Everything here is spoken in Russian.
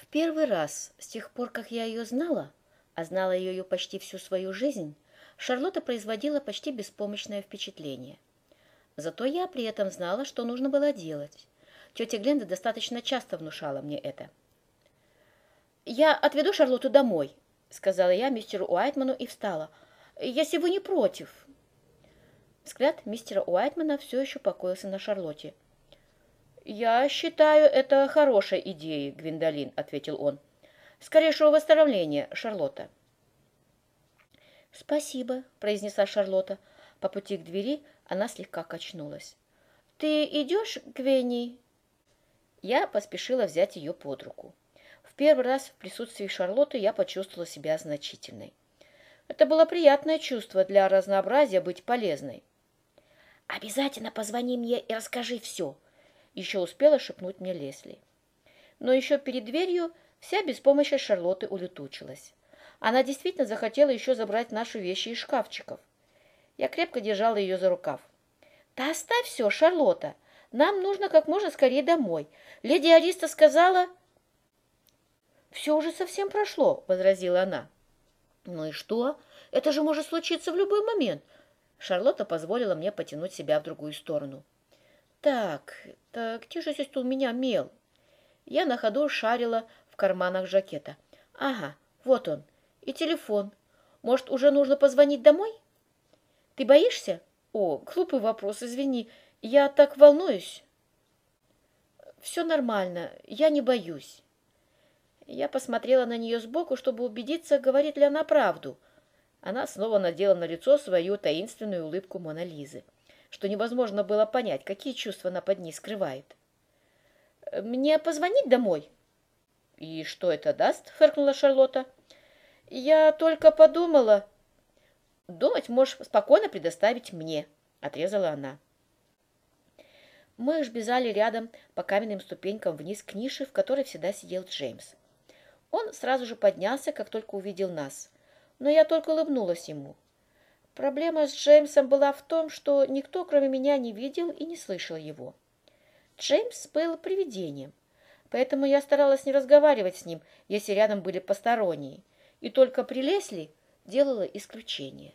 В первый раз с тех пор, как я ее знала, а знала ее почти всю свою жизнь, Шарлотта производила почти беспомощное впечатление. Зато я при этом знала, что нужно было делать. Тетя Гленда достаточно часто внушала мне это. «Я отведу Шарлотту домой», — сказала я мистеру Уайтману и встала. «Если вы не против». Взгляд мистера Уайтмана все еще покоился на Шарлотте. «Я считаю это хорошей идеей, Гвиндолин», — ответил он. «Скорейшего восстановления, Шарлотта». «Спасибо», — произнесла Шарлотта. По пути к двери она слегка качнулась. «Ты идешь, Гвенни?» Я поспешила взять ее под руку. В первый раз в присутствии Шарлотты я почувствовала себя значительной. Это было приятное чувство для разнообразия быть полезной. «Обязательно позвони мне и расскажи все», — еще успела шепнуть мне Лесли. Но еще перед дверью вся беспомощность Шарлотты улетучилась. Она действительно захотела еще забрать наши вещи из шкафчиков. Я крепко держала ее за рукав. «Да оставь все, Шарлотта. Нам нужно как можно скорее домой. Леди Ариста сказала...» «Все уже совсем прошло», — возразила она. «Ну и что? Это же может случиться в любой момент». Шарлотта позволила мне потянуть себя в другую сторону. «Так, так где же здесь у меня мел?» Я на ходу шарила в карманах жакета. «Ага, вот он. И телефон. Может, уже нужно позвонить домой?» «Ты боишься?» «О, глупый вопрос, извини. Я так волнуюсь». «Все нормально. Я не боюсь». Я посмотрела на нее сбоку, чтобы убедиться, говорит ли она правду. Она снова надела на лицо свою таинственную улыбку Монолизы, что невозможно было понять, какие чувства она под ней скрывает. «Мне позвонить домой?» «И что это даст?» — фыркнула Шарлотта. «Я только подумала...» «Думать можешь спокойно предоставить мне», — отрезала она. Мы ж бежали рядом по каменным ступенькам вниз к нише, в которой всегда сидел Джеймс. Он сразу же поднялся, как только увидел нас, но я только улыбнулась ему. Проблема с Джеймсом была в том, что никто, кроме меня, не видел и не слышал его. Джеймс был привидением, поэтому я старалась не разговаривать с ним, если рядом были посторонние, и только при Лесли делала исключение.